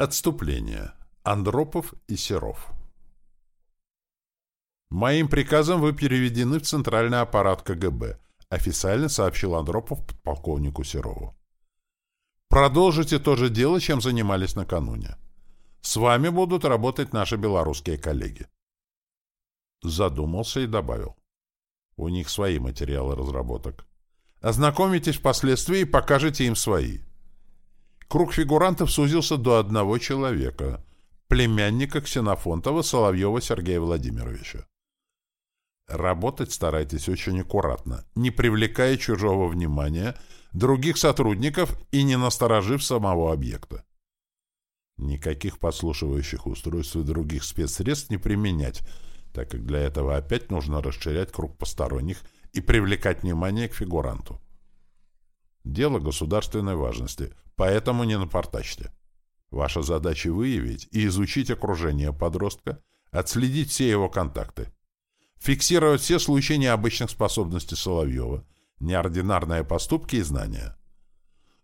Отступление. Андропов и Серов. Моим приказом вы переведены в центральный аппарат КГБ, официально сообщил Андропов подполковнику Серову. Продолжите то же дело, чем занимались накануне. С вами будут работать наши белорусские коллеги. Задумался и добавил. У них свои материалы разработок. Ознакомитесь впоследствии и покажете им свои. Круг фигурантов сузился до одного человека — племянника Ксенофонтова Соловьева Сергея Владимировича. Работать старайтесь очень аккуратно, не привлекая чужого внимания, других сотрудников и не насторожив самого объекта. Никаких подслушивающих устройств и других спецсредств не применять, так как для этого опять нужно расширять круг посторонних и привлекать внимание к фигуранту. Дело государственной важности, Поэтому не напортачьте. Ваша задача выявить и изучить окружение подростка, отследить все его контакты, фиксировать все случаи необычных способностей Соловьева, неординарные поступки и знания.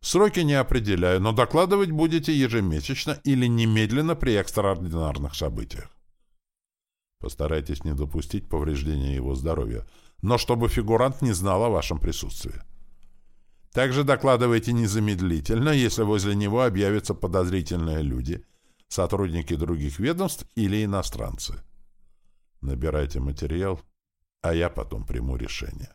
Сроки не определяю, но докладывать будете ежемесячно или немедленно при экстраординарных событиях. Постарайтесь не допустить повреждения его здоровья, но чтобы фигурант не знал о вашем присутствии. Также докладывайте незамедлительно, если возле него объявятся подозрительные люди, сотрудники других ведомств или иностранцы. Набирайте материал, а я потом приму решение.